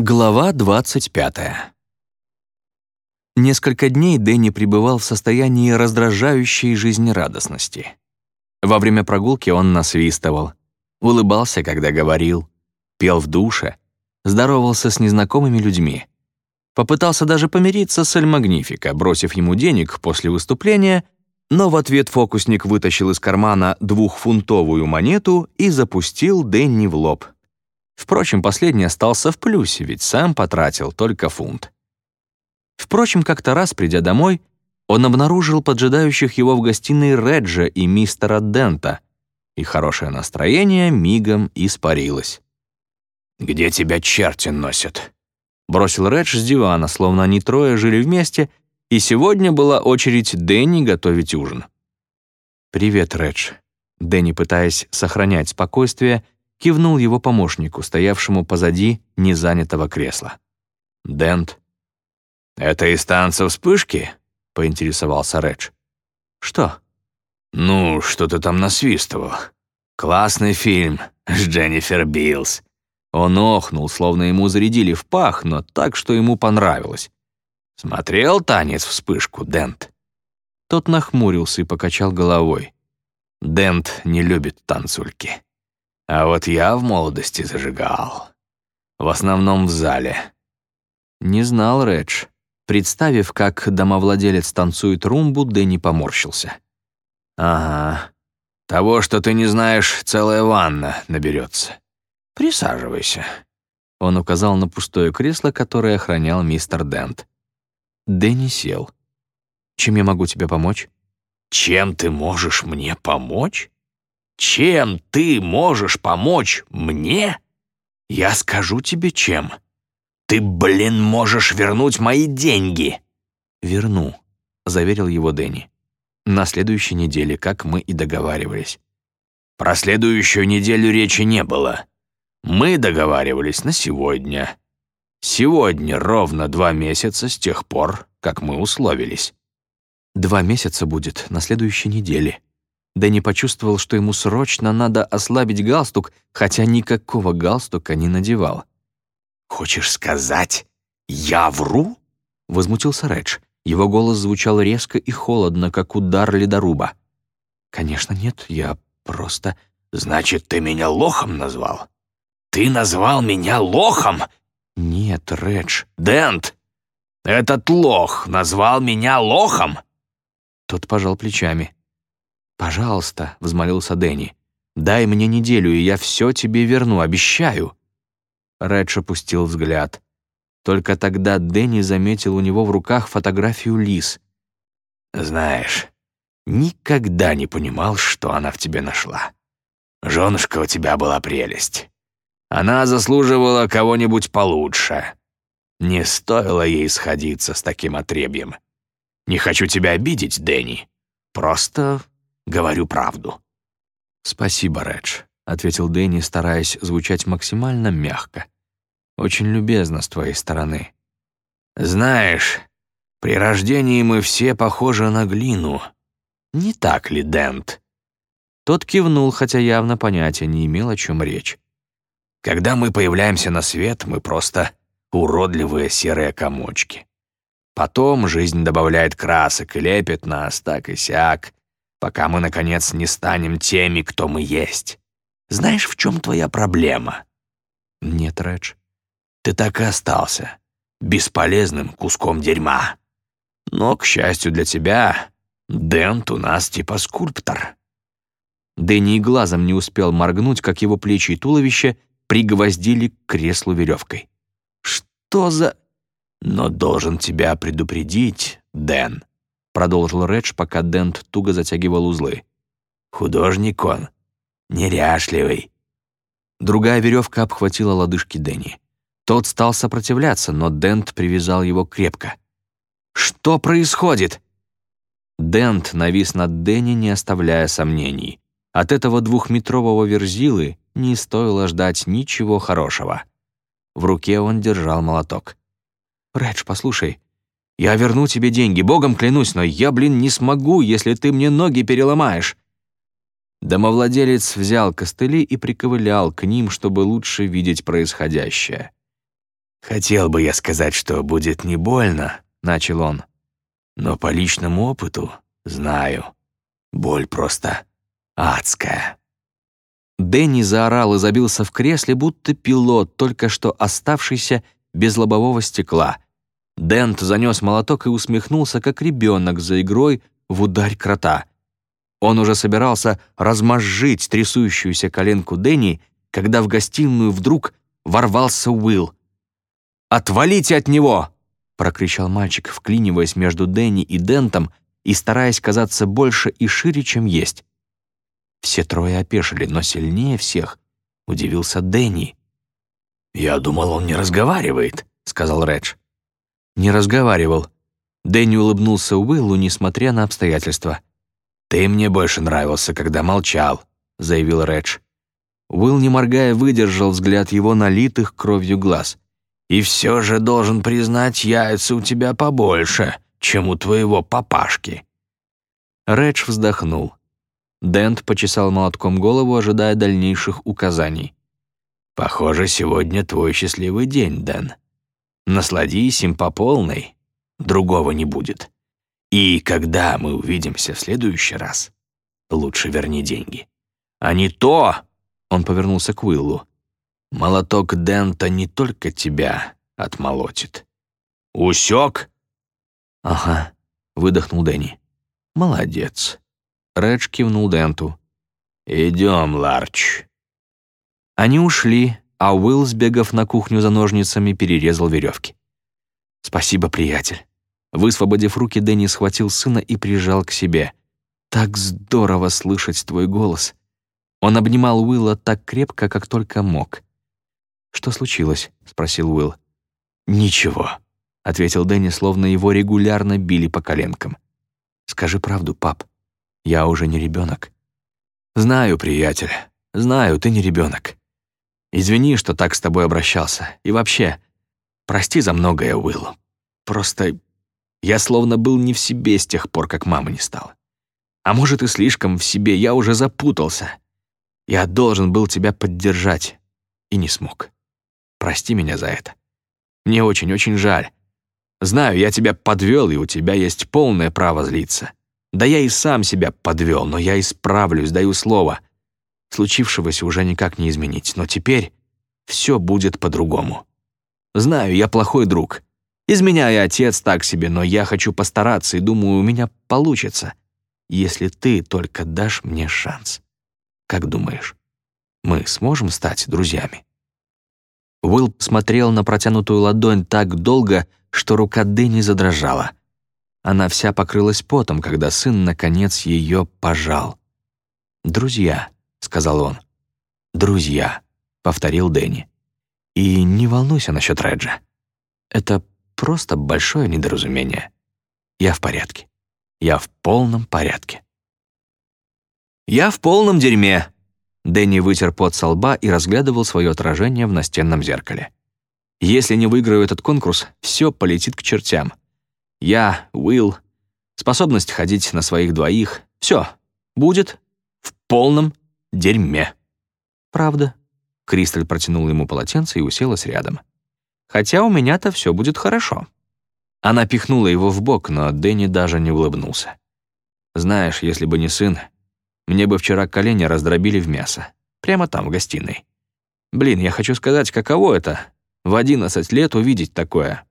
Глава 25. Несколько дней Дэнни пребывал в состоянии раздражающей жизнерадостности. Во время прогулки он насвистывал, улыбался, когда говорил, пел в душе, здоровался с незнакомыми людьми. Попытался даже помириться с Эль Магнифика, бросив ему денег после выступления, но в ответ фокусник вытащил из кармана двухфунтовую монету и запустил Дэнни в лоб — Впрочем, последний остался в плюсе, ведь сам потратил только фунт. Впрочем, как-то раз, придя домой, он обнаружил поджидающих его в гостиной Реджа и мистера Дента, и хорошее настроение мигом испарилось. «Где тебя черти носят?» — бросил Редж с дивана, словно они трое жили вместе, и сегодня была очередь Дэнни готовить ужин. «Привет, Редж». Дэнни, пытаясь сохранять спокойствие, — кивнул его помощнику, стоявшему позади незанятого кресла. «Дент». «Это из танца вспышки?» — поинтересовался Редж. «Что?» «Ну, что ты там насвистывал? Классный фильм с Дженнифер Билс». Он охнул, словно ему зарядили в пах, но так, что ему понравилось. «Смотрел танец вспышку, Дент?» Тот нахмурился и покачал головой. Дент не любит танцульки. А вот я в молодости зажигал. В основном в зале. Не знал Редж. Представив, как домовладелец танцует румбу, Дэнни поморщился. «Ага. Того, что ты не знаешь, целая ванна наберется. Присаживайся». Он указал на пустое кресло, которое охранял мистер Дент. Дэнни сел. «Чем я могу тебе помочь?» «Чем ты можешь мне помочь?» Чем ты можешь помочь мне? Я скажу тебе чем. Ты, блин, можешь вернуть мои деньги. Верну, заверил его Дэнни. На следующей неделе, как мы и договаривались. Про следующую неделю речи не было. Мы договаривались на сегодня. Сегодня ровно два месяца с тех пор, как мы условились. Два месяца будет на следующей неделе, Дэнни почувствовал, что ему срочно надо ослабить галстук, хотя никакого галстука не надевал. «Хочешь сказать, я вру?» — возмутился Редж. Его голос звучал резко и холодно, как удар ледоруба. «Конечно нет, я просто...» «Значит, ты меня лохом назвал? Ты назвал меня лохом?» «Нет, Редж». «Дент, этот лох назвал меня лохом?» Тот пожал плечами. «Пожалуйста», — взмолился Дэнни, — «дай мне неделю, и я все тебе верну, обещаю». Редж опустил взгляд. Только тогда Дэнни заметил у него в руках фотографию Лис. «Знаешь, никогда не понимал, что она в тебе нашла. Женушка у тебя была прелесть. Она заслуживала кого-нибудь получше. Не стоило ей сходиться с таким отребьем. Не хочу тебя обидеть, Дэнни. Просто Говорю правду». «Спасибо, Редж», — ответил Дэнни, стараясь звучать максимально мягко. «Очень любезно с твоей стороны». «Знаешь, при рождении мы все похожи на глину. Не так ли, Дент?» Тот кивнул, хотя явно понятия не имел, о чем речь. «Когда мы появляемся на свет, мы просто уродливые серые комочки. Потом жизнь добавляет красок и лепит нас так и сяк, пока мы, наконец, не станем теми, кто мы есть. Знаешь, в чем твоя проблема?» «Нет, Редж. Ты так и остался. Бесполезным куском дерьма. Но, к счастью для тебя, Дент у нас типа скульптор». Дэнни и глазом не успел моргнуть, как его плечи и туловище пригвоздили к креслу веревкой. «Что за...» «Но должен тебя предупредить, Дэн продолжил Редж, пока Дент туго затягивал узлы. «Художник он. Неряшливый». Другая веревка обхватила лодыжки Дэнни. Тот стал сопротивляться, но Дент привязал его крепко. «Что происходит?» Дент навис над Дэнни, не оставляя сомнений. От этого двухметрового верзилы не стоило ждать ничего хорошего. В руке он держал молоток. «Редж, послушай, я верну тебе деньги, богом клянусь, но я, блин, не смогу, если ты мне ноги переломаешь». Домовладелец взял костыли и приковылял к ним, чтобы лучше видеть происходящее. «Хотел бы я сказать, что будет не больно», — начал он. «Но по личному опыту знаю. Боль просто адская». Дэнни заорал и забился в кресле, будто пилот, только что оставшийся без лобового стекла. Дент занес молоток и усмехнулся, как ребенок за игрой в ударь крота. Он уже собирался размозжить трясущуюся коленку Дэнни, когда в гостиную вдруг ворвался Уилл. «Отвалите от него!» — прокричал мальчик, вклиниваясь между Дэнни и Дентом и стараясь казаться больше и шире, чем есть. Все трое опешили, но сильнее всех удивился Дэнни. «Я думал, он не разговаривает», — сказал Редж. «Не разговаривал». Дэнни улыбнулся Уиллу, несмотря на обстоятельства. «Ты мне больше нравился, когда молчал», — заявил Редж. Уилл, не моргая, выдержал взгляд его налитых кровью глаз. «И все же должен признать, яйца у тебя побольше, чем у твоего папашки». Редж вздохнул. Дент почесал молотком голову, ожидая дальнейших указаний. «Похоже, сегодня твой счастливый день, Дэн. Насладись им по полной, другого не будет. И когда мы увидимся в следующий раз, лучше верни деньги. А не то, он повернулся к Уиллу. «Молоток Дента не только тебя отмолотит. Усек?» «Ага», — выдохнул Дэнни. «Молодец». Редж кивнул Денту. «Идем, Ларч». Они ушли, а Уилл, сбегав на кухню за ножницами, перерезал веревки. «Спасибо, приятель». Высвободив руки, Дэнни схватил сына и прижал к себе. «Так здорово слышать твой голос. Он обнимал Уилла так крепко, как только мог. «Что случилось?» — спросил Уилл. «Ничего», — ответил Дэнни, словно его регулярно били по коленкам. «Скажи правду, пап. Я уже не ребенок. «Знаю, приятель. Знаю, ты не ребенок. Извини, что так с тобой обращался. И вообще, прости за многое, Уилл. Просто я словно был не в себе с тех пор, как мама не стала. А может, и слишком в себе, я уже запутался. Я должен был тебя поддержать и не смог. Прости меня за это. Мне очень-очень жаль. Знаю, я тебя подвел, и у тебя есть полное право злиться. Да я и сам себя подвел, но я исправлюсь, даю слово. Случившегося уже никак не изменить, но теперь все будет по-другому. Знаю, я плохой друг. Из меня и отец так себе, но я хочу постараться и думаю, у меня получится, если ты только дашь мне шанс. Как думаешь, мы сможем стать друзьями?» Уилл смотрел на протянутую ладонь так долго, что рука Дэнни задрожала. Она вся покрылась потом, когда сын, наконец, ее пожал. «Друзья», — сказал он. «Друзья», — повторил Дэнни. «И не волнуйся насчет Реджа. Это просто большое недоразумение. Я в порядке. Я в полном порядке». «Я в полном дерьме!» Дэнни вытер пот со лба и разглядывал свое отражение в настенном зеркале. «Если не выиграю этот конкурс, все полетит к чертям. Я, Уилл, способность ходить на своих двоих, все будет в полном дерьме». «Правда?» Кристаль протянула ему полотенце и уселась рядом. «Хотя у меня-то все будет хорошо». Она пихнула его в бок, но Дэнни даже не улыбнулся. «Знаешь, если бы не сын, мне бы вчера колени раздробили в мясо. Прямо там, в гостиной. Блин, я хочу сказать, каково это — в 11 лет увидеть такое.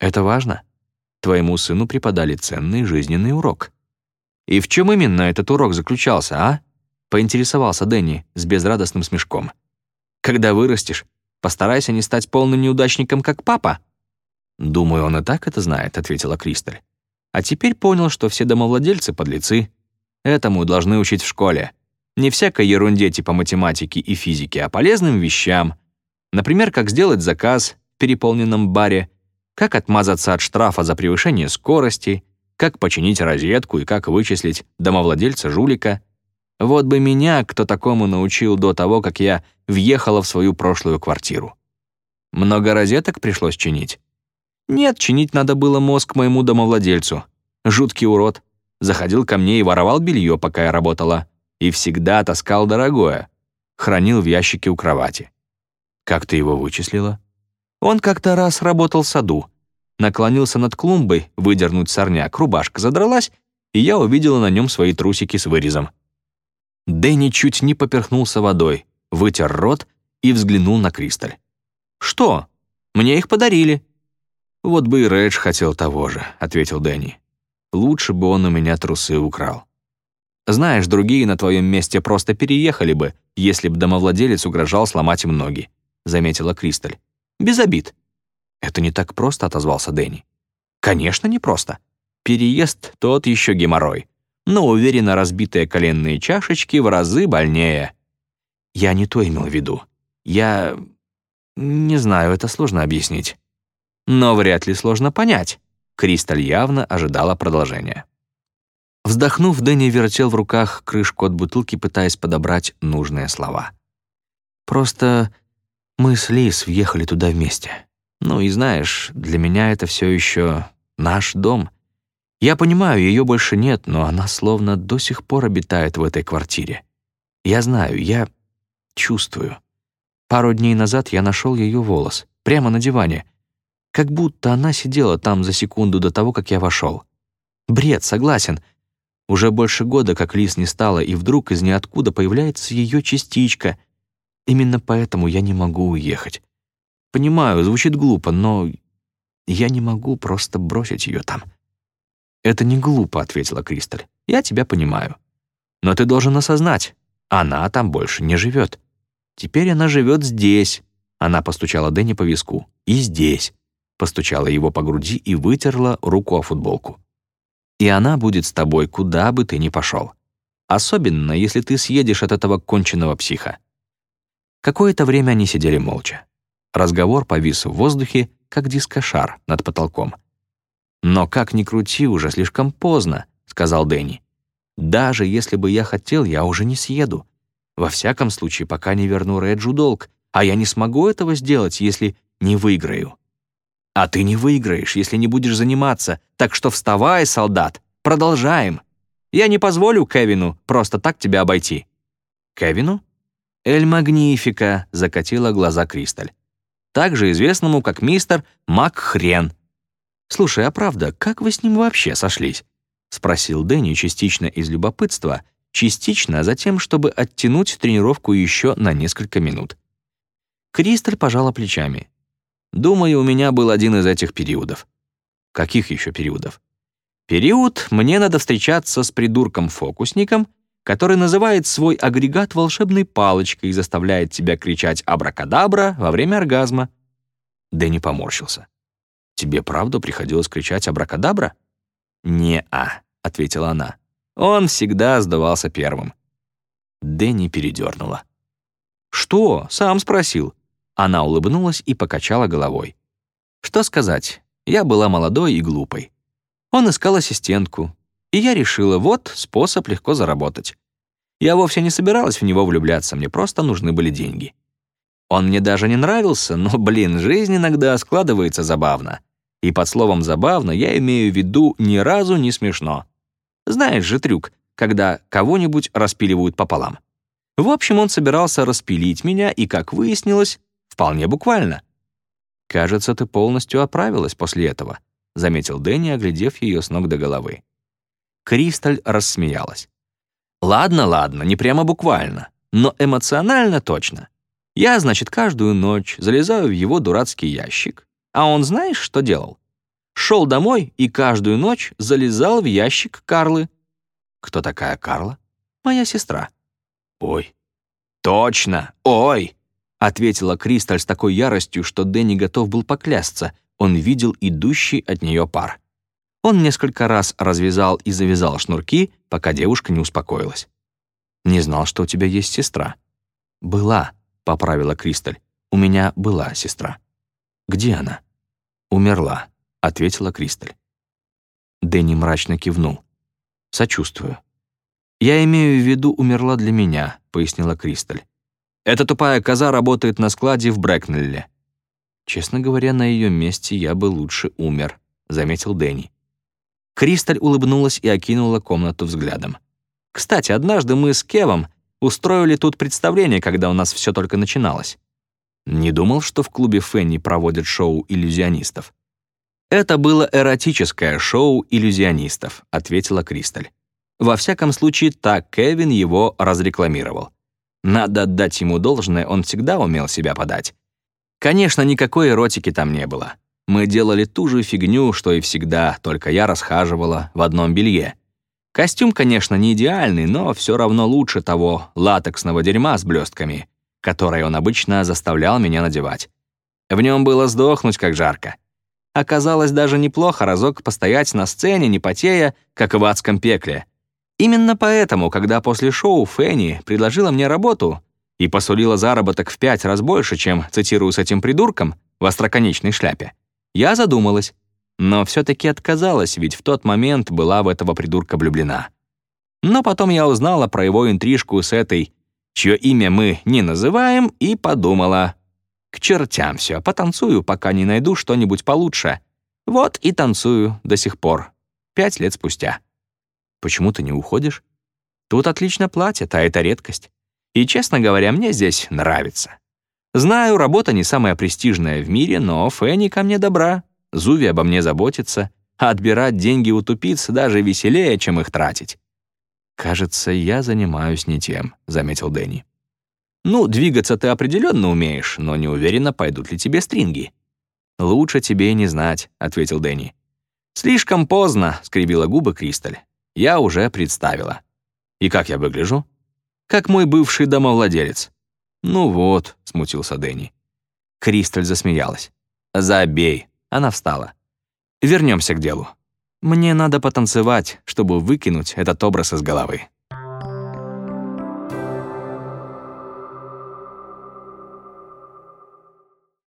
Это важно. Твоему сыну преподали ценный жизненный урок. И в чем именно этот урок заключался, а? Поинтересовался Дэнни с безрадостным смешком. Когда вырастешь, постарайся не стать полным неудачником, как папа. Думаю, он и так это знает, ответила Кристаль. А теперь понял, что все домовладельцы — подлецы. Этому должны учить в школе. Не всякой ерунде типа математики и физики, а полезным вещам. Например, как сделать заказ в переполненном баре, как отмазаться от штрафа за превышение скорости, как починить розетку и как вычислить домовладельца-жулика. Вот бы меня кто такому научил до того, как я въехала в свою прошлую квартиру. Много розеток пришлось чинить. Нет, чинить надо было мозг моему домовладельцу. Жуткий урод. Заходил ко мне и воровал белье, пока я работала. И всегда таскал дорогое. Хранил в ящике у кровати. Как ты его вычислила? Он как-то раз работал в саду. Наклонился над клумбой, выдернуть сорняк, рубашка задралась, и я увидела на нем свои трусики с вырезом. Дэнни чуть не поперхнулся водой, вытер рот и взглянул на Кристаль. «Что? Мне их подарили». «Вот бы и Редж хотел того же», — ответил Дэнни. «Лучше бы он у меня трусы украл». Знаешь, другие на твоем месте просто переехали бы, если бы домовладелец угрожал сломать им ноги», — заметила Кристаль. «Без обид». «Это не так просто», — отозвался Дэнни. «Конечно, не просто. Переезд — тот еще геморрой. Но, уверенно, разбитые коленные чашечки в разы больнее». «Я не то имел в виду. Я... не знаю, это сложно объяснить». «Но вряд ли сложно понять». Кристаль явно ожидала продолжения. Вздохнув, Дэнни вертел в руках крышку от бутылки, пытаясь подобрать нужные слова. «Просто мы с Лиз въехали туда вместе. Ну и знаешь, для меня это все еще наш дом. Я понимаю, ее больше нет, но она словно до сих пор обитает в этой квартире. Я знаю, я чувствую. Пару дней назад я нашел ее волос, прямо на диване, как будто она сидела там за секунду до того, как я вошел. Бред, согласен — уже больше года, как Лис не стала, и вдруг из ниоткуда появляется ее частичка. Именно поэтому я не могу уехать. Понимаю, звучит глупо, но я не могу просто бросить ее там. «Это не глупо», — ответила Кристаль. «Я тебя понимаю. Но ты должен осознать, она там больше не живет. Теперь она живет здесь». Она постучала Дэнни по виску. «И здесь». Постучала его по груди и вытерла руку о футболку и она будет с тобой, куда бы ты ни пошел. Особенно, если ты съедешь от этого конченного психа. Какое-то время они сидели молча. Разговор повис в воздухе, как дискошар над потолком. «Но как ни крути, уже слишком поздно», — сказал Дэнни. «Даже если бы я хотел, я уже не съеду. Во всяком случае, пока не верну Реджу долг, а я не смогу этого сделать, если не выиграю». А ты не выиграешь, если не будешь заниматься. Так что вставай, солдат, продолжаем. Я не позволю Кевину просто так тебя обойти». «Кевину?» «Эль Магнифика», — закатила глаза Кристаль. Также известному как мистер Макхрен. «Слушай, а правда, как вы с ним вообще сошлись?» — спросил Дэнни частично из любопытства, частично затем, чтобы оттянуть тренировку еще на несколько минут. Кристаль пожала плечами. Думаю, у меня был один из этих периодов. Каких еще периодов? Период «мне надо встречаться с придурком-фокусником», который называет свой агрегат волшебной палочкой и заставляет тебя кричать «абракадабра» во время оргазма. Дэнни поморщился. «Тебе правда приходилось кричать «абракадабра»?» «Не-а», — ответила она. Он всегда сдавался первым. Дэнни передернула. «Что?» — сам спросил. Она улыбнулась и покачала головой. Что сказать, я была молодой и глупой. Он искал ассистентку, и я решила, вот способ легко заработать. Я вовсе не собиралась в него влюбляться, мне просто нужны были деньги. Он мне даже не нравился, но, блин, жизнь иногда складывается забавно. И под словом «забавно» я имею в виду ни разу не смешно. Знаешь же трюк, когда кого-нибудь распиливают пополам. В общем, он собирался распилить меня, и, как выяснилось, Вполне буквально. «Кажется, ты полностью оправилась после этого», — заметил Дэнни, оглядев ее с ног до головы. Кристаль рассмеялась. «Ладно, ладно, не прямо буквально, но эмоционально точно. Я, значит, каждую ночь залезаю в его дурацкий ящик, а он знаешь, что делал? Шел домой и каждую ночь залезал в ящик Карлы. Кто такая Карла? Моя сестра. Ой. Точно, ой. — ответила Кристаль с такой яростью, что Дэнни готов был поклясться. Он видел идущий от нее пар. Он несколько раз развязал и завязал шнурки, пока девушка не успокоилась. «Не знал, что у тебя есть сестра». «Была», — поправила Кристаль. «У меня была сестра». «Где она?» «Умерла», — ответила Кристаль. Дэнни мрачно кивнул. «Сочувствую». «Я имею в виду, умерла для меня», — пояснила Кристаль. Эта тупая коза работает на складе в Брэкнелле. Честно говоря, на ее месте я бы лучше умер, заметил Дэнни. Кристаль улыбнулась и окинула комнату взглядом. Кстати, однажды мы с Кевом устроили тут представление, когда у нас все только начиналось. Не думал, что в клубе Фенни проводят шоу иллюзионистов. «Это было эротическое шоу иллюзионистов», — ответила Кристаль. Во всяком случае, так Кевин его разрекламировал. Надо отдать ему должное, он всегда умел себя подать. Конечно, никакой эротики там не было. Мы делали ту же фигню, что и всегда, только я расхаживала в одном белье. Костюм, конечно, не идеальный, но все равно лучше того латексного дерьма с блестками, который он обычно заставлял меня надевать. В нем было сдохнуть, как жарко. Оказалось даже неплохо разок постоять на сцене, не потея, как в адском пекле — Именно поэтому, когда после шоу Фенни предложила мне работу и посулила заработок в пять раз больше, чем, цитирую с этим придурком, в остроконечной шляпе, я задумалась, но все-таки отказалась, ведь в тот момент была в этого придурка влюблена. Но потом я узнала про его интрижку с этой, чье имя мы не называем, и подумала, к чертям все, потанцую, пока не найду что-нибудь получше. Вот и танцую до сих пор, пять лет спустя. Почему ты не уходишь? Тут отлично платят, а это редкость. И, честно говоря, мне здесь нравится. Знаю, работа не самая престижная в мире, но Фенни ко мне добра, Зуви обо мне заботится, а отбирать деньги у тупиц даже веселее, чем их тратить. «Кажется, я занимаюсь не тем», — заметил Дэнни. «Ну, двигаться ты определенно умеешь, но не уверена, пойдут ли тебе стринги». «Лучше тебе не знать», — ответил Дэнни. «Слишком поздно», — скривила губы Кристаль я уже представила. И как я выгляжу? Как мой бывший домовладелец. Ну вот, смутился Дэнни. Кристаль засмеялась. Забей. Она встала. Вернемся к делу. Мне надо потанцевать, чтобы выкинуть этот образ из головы.